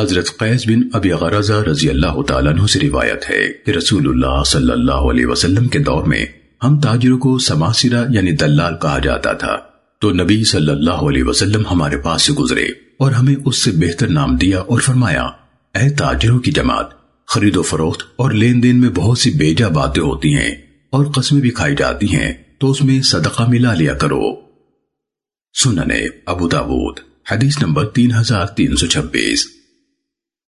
حضرت قیس بن ابی غرزہ رضی اللہ تعالیٰ عنہ سے روایت ہے کہ رسول اللہ صلی اللہ علیہ وسلم کے دور میں ہم تاجروں کو سماسرہ یعنی دلال کہا جاتا تھا۔ تو نبی صلی اللہ علیہ وسلم ہمارے پاس سے گزرے اور ہمیں اس سے بہتر نام دیا اور فرمایا، اے تاجروں کی جماعت، خرید و فروخت اور لین دین میں بہت سی بیجا باتیں ہوتی ہیں اور قسمیں بھی کھائی جاتی ہیں، تو اس میں صدقہ ملا لیا کرو۔ سننے ابو داود، حدیث نمبر تین ہزار تین سو چھبیس۔